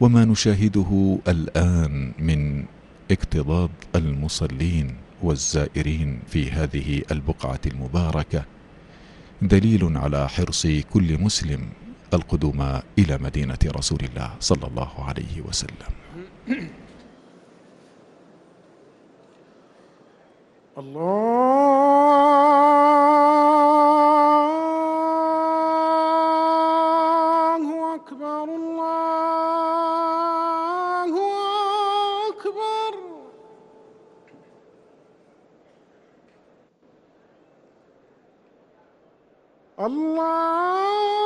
وما نشاهده الآن من اكتظاظ المصلين والزائرين في هذه البقعة المباركة دليل على حرص كل مسلم القدوم إلى مدينة رسول الله صلى الله عليه وسلم. الله الله.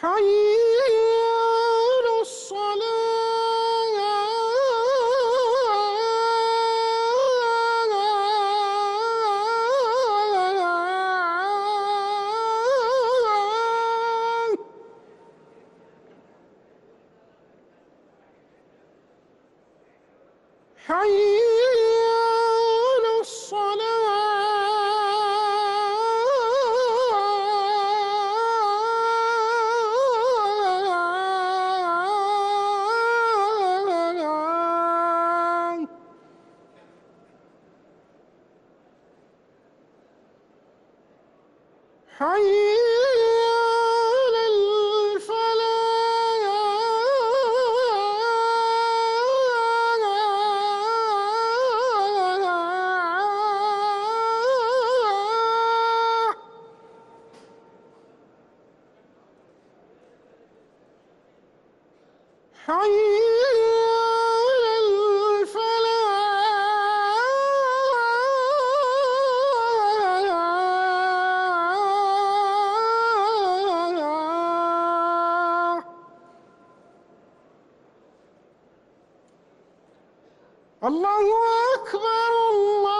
حي على الصلاة حي حي على الفلاح حي الله أكبر الله